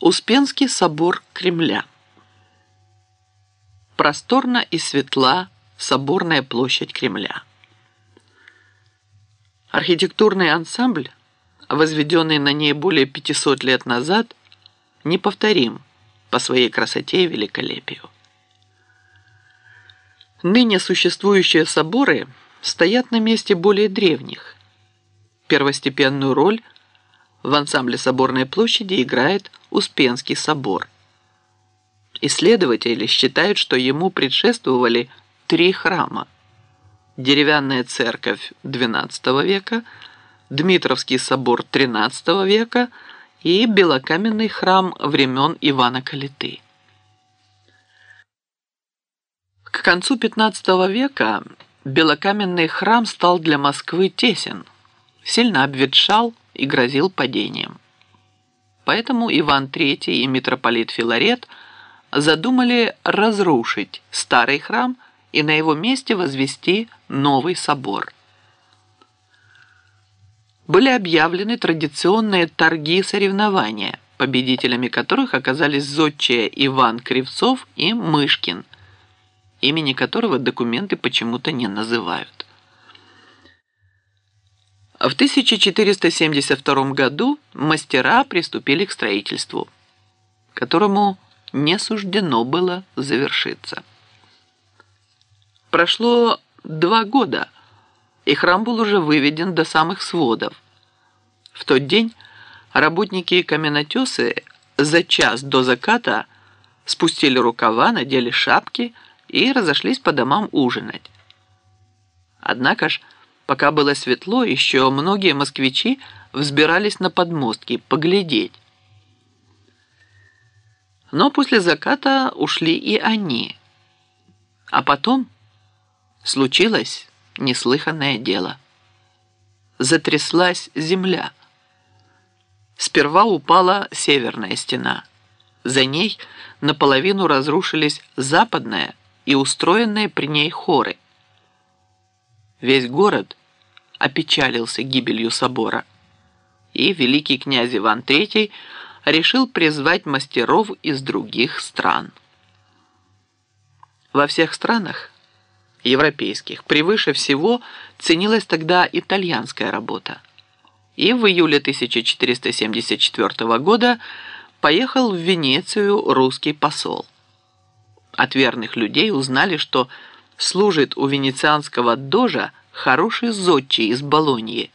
Успенский собор Кремля. Просторна и светла соборная площадь Кремля. Архитектурный ансамбль, возведенный на ней более 500 лет назад, неповторим по своей красоте и великолепию. Ныне существующие соборы стоят на месте более древних. Первостепенную роль в ансамбле Соборной площади играет Успенский собор. Исследователи считают, что ему предшествовали три храма. Деревянная церковь XII века, Дмитровский собор XIII века и белокаменный храм времен Ивана Калиты. К концу XV века белокаменный храм стал для Москвы тесен, сильно обветшал и грозил падением. Поэтому Иван III и митрополит Филарет задумали разрушить старый храм и на его месте возвести новый собор. Были объявлены традиционные торги-соревнования, победителями которых оказались зодчие Иван Кривцов и Мышкин, имени которого документы почему-то не называют. В 1472 году мастера приступили к строительству, которому не суждено было завершиться. Прошло два года, и храм был уже выведен до самых сводов. В тот день работники и каменотесы за час до заката спустили рукава, надели шапки и разошлись по домам ужинать. Однако ж, Пока было светло, еще многие москвичи взбирались на подмостки поглядеть. Но после заката ушли и они. А потом случилось неслыханное дело. Затряслась земля. Сперва упала северная стена. За ней наполовину разрушились западная и устроенные при ней хоры – Весь город опечалился гибелью собора, и великий князь Иван III решил призвать мастеров из других стран. Во всех странах европейских превыше всего ценилась тогда итальянская работа. И в июле 1474 года поехал в Венецию русский посол. От верных людей узнали, что служит у венецианского дожа хороший зодчий из Болоньи,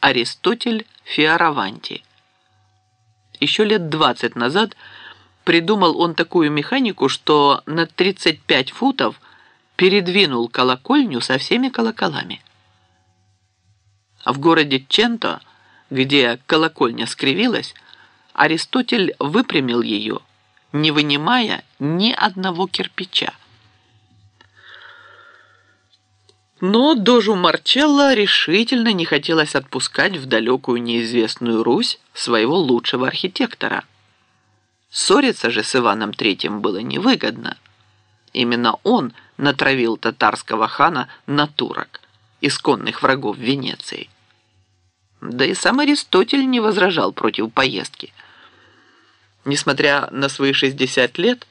Аристотель Фиараванти. Еще лет 20 назад придумал он такую механику, что на 35 футов передвинул колокольню со всеми колоколами. В городе Ченто, где колокольня скривилась, Аристотель выпрямил ее, не вынимая ни одного кирпича. Но дожу Марчелло решительно не хотелось отпускать в далекую неизвестную Русь своего лучшего архитектора. Ссориться же с Иваном Третьим было невыгодно. Именно он натравил татарского хана на турок, исконных врагов Венеции. Да и сам Аристотель не возражал против поездки. Несмотря на свои 60 лет,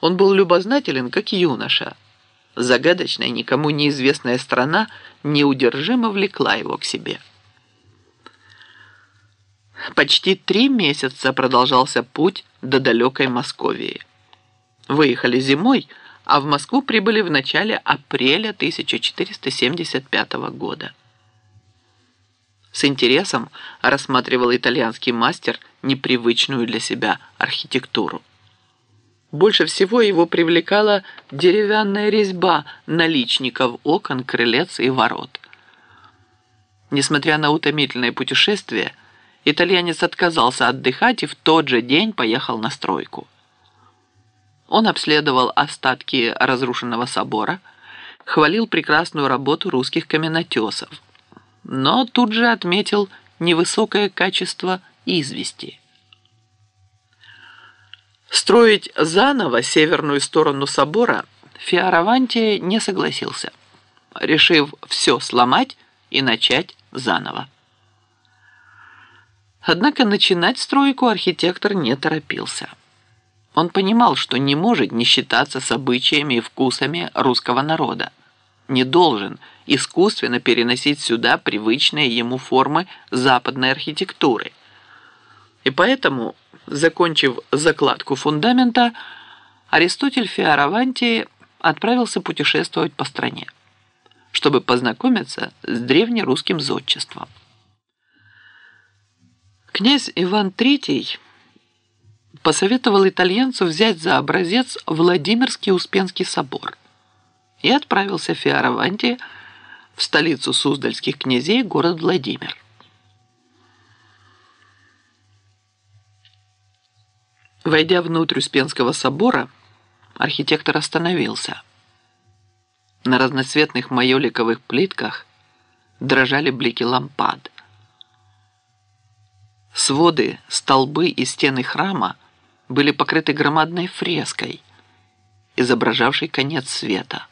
он был любознателен, как юноша – загадочная, никому неизвестная страна неудержимо влекла его к себе. Почти три месяца продолжался путь до далекой Московии. Выехали зимой, а в Москву прибыли в начале апреля 1475 года. С интересом рассматривал итальянский мастер непривычную для себя архитектуру. Больше всего его привлекала деревянная резьба наличников окон, крылец и ворот. Несмотря на утомительное путешествие, итальянец отказался отдыхать и в тот же день поехал на стройку. Он обследовал остатки разрушенного собора, хвалил прекрасную работу русских каменотесов, но тут же отметил невысокое качество извести. Строить заново северную сторону собора Фиараванти не согласился, решив все сломать и начать заново. Однако начинать стройку архитектор не торопился. Он понимал, что не может не считаться с обычаями и вкусами русского народа, не должен искусственно переносить сюда привычные ему формы западной архитектуры. И поэтому, закончив закладку фундамента, Аристотель Фиараванти отправился путешествовать по стране, чтобы познакомиться с древнерусским зодчеством. Князь Иван III посоветовал итальянцу взять за образец Владимирский Успенский собор и отправился Фиараванти в столицу Суздальских князей, город Владимир. Войдя внутрь Успенского собора, архитектор остановился. На разноцветных майоликовых плитках дрожали блики лампад. Своды, столбы и стены храма были покрыты громадной фреской, изображавшей конец света.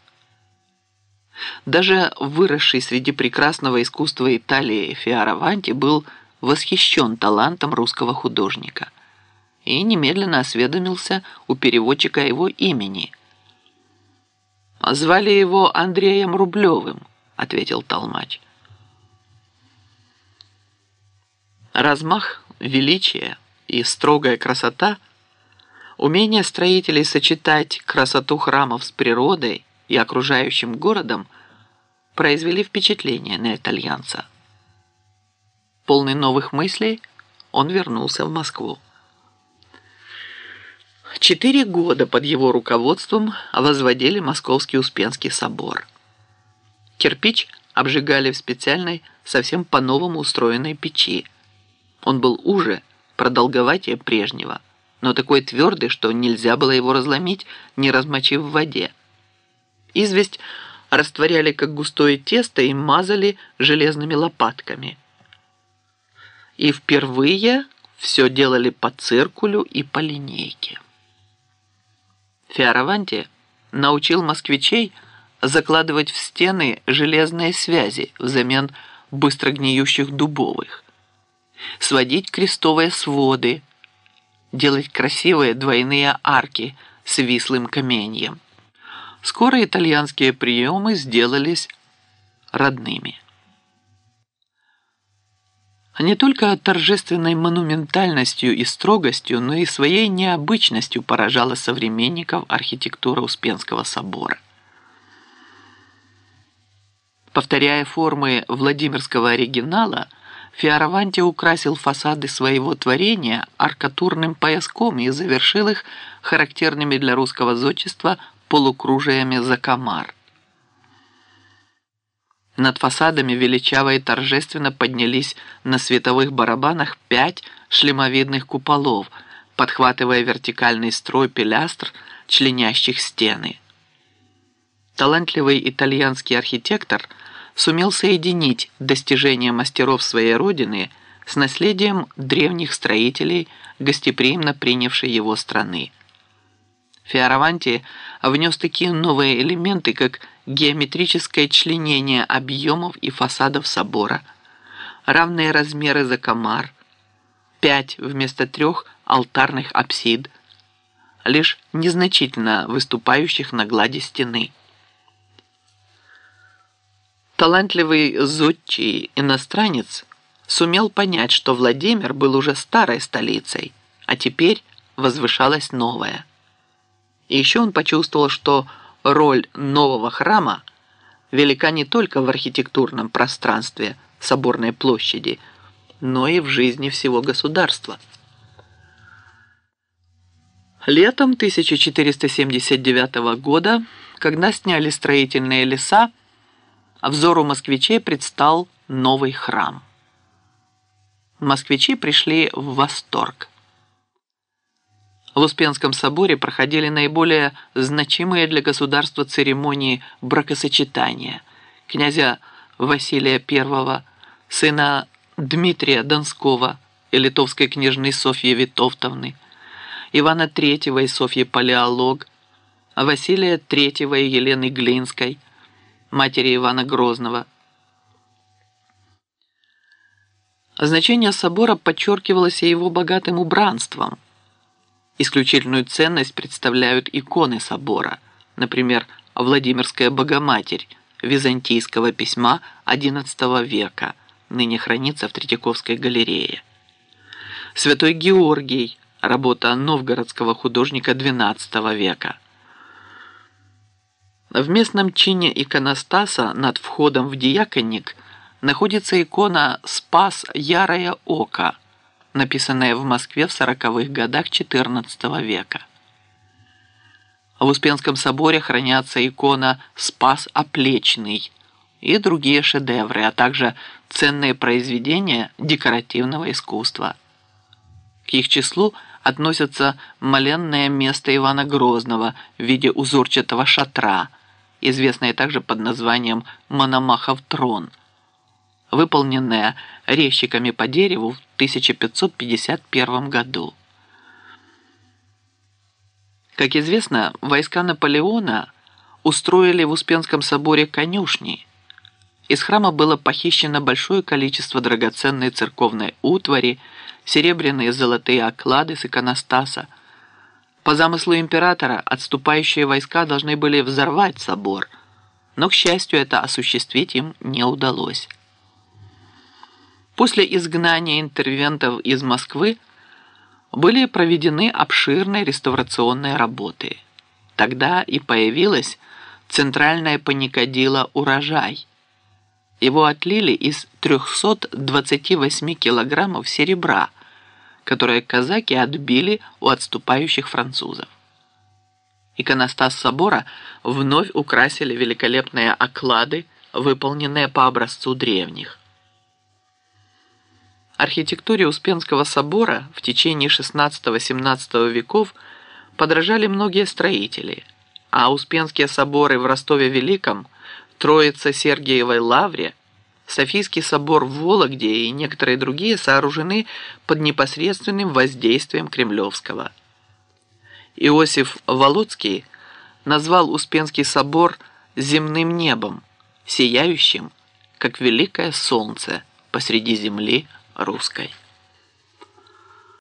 Даже выросший среди прекрасного искусства Италии Фиараванти был восхищен талантом русского художника и немедленно осведомился у переводчика его имени. «Звали его Андреем Рублевым», — ответил Толмач. Размах, величие и строгая красота, умение строителей сочетать красоту храмов с природой и окружающим городом произвели впечатление на итальянца. Полный новых мыслей, он вернулся в Москву. Четыре года под его руководством возводили Московский Успенский собор. Кирпич обжигали в специальной, совсем по-новому устроенной печи – он был уже, продолговатее прежнего, но такой твердый, что нельзя было его разломить, не размочив в воде. Известь растворяли как густое тесто и мазали железными лопатками. И впервые все делали по циркулю и по линейке. Фиараванти научил москвичей закладывать в стены железные связи взамен быстрогниющих дубовых сводить крестовые своды, делать красивые двойные арки с вислым каменьем. Скоро итальянские приемы сделались родными. Не только торжественной монументальностью и строгостью, но и своей необычностью поражала современников архитектура Успенского собора. Повторяя формы Владимирского оригинала, Фиараванти украсил фасады своего творения аркатурным пояском и завершил их характерными для русского зодчества полукружиями за комар. Над фасадами величаво и торжественно поднялись на световых барабанах пять шлемовидных куполов, подхватывая вертикальный строй пилястр, членящих стены. Талантливый итальянский архитектор – сумел соединить достижения мастеров своей родины с наследием древних строителей, гостеприимно принявшей его страны. Фиараванти внес такие новые элементы, как геометрическое членение объемов и фасадов собора, равные размеры закомар, пять вместо трех алтарных апсид, лишь незначительно выступающих на глади стены. Талантливый зодчий иностранец сумел понять, что Владимир был уже старой столицей, а теперь возвышалась новая. И еще он почувствовал, что роль нового храма велика не только в архитектурном пространстве Соборной площади, но и в жизни всего государства. Летом 1479 года, когда сняли строительные леса, взору москвичей предстал новый храм. Москвичи пришли в восторг. В Успенском соборе проходили наиболее значимые для государства церемонии бракосочетания князя Василия I, сына Дмитрия Донского и литовской княжны Софьи Витовтовны, Ивана III и Софьи Палеолог, Василия III и Елены Глинской – матери Ивана Грозного. Значение собора подчеркивалось и его богатым убранством. Исключительную ценность представляют иконы собора, например, Владимирская Богоматерь византийского письма XI века, ныне хранится в Третьяковской галерее. Святой Георгий, работа новгородского художника XII века. В местном чине иконостаса над входом в диаконник находится икона «Спас Ярое Око», написанная в Москве в сороковых годах XIV века. В Успенском соборе хранятся икона «Спас Оплечный» и другие шедевры, а также ценные произведения декоративного искусства. К их числу относятся моленное место Ивана Грозного в виде узорчатого шатра, известное также под названием «Мономахов трон», выполненное резчиками по дереву в 1551 году. Как известно, войска Наполеона устроили в Успенском соборе конюшни. Из храма было похищено большое количество драгоценной церковной утвари, серебряные и золотые оклады с иконостаса. По замыслу императора отступающие войска должны были взорвать собор, но, к счастью, это осуществить им не удалось. После изгнания интервентов из Москвы были проведены обширные реставрационные работы. Тогда и появилась центральная паникадила «Урожай». Его отлили из 328 килограммов серебра, которое казаки отбили у отступающих французов. Иконостас собора вновь украсили великолепные оклады, выполненные по образцу древних. Архитектуре Успенского собора в течение XVI-XVII веков подражали многие строители, а Успенские соборы в Ростове-Великом, Троице-Сергиевой Лавре, Софийский собор в Вологде и некоторые другие сооружены под непосредственным воздействием Кремлевского. Иосиф Володский назвал Успенский собор земным небом, сияющим, как великое солнце посреди земли русской.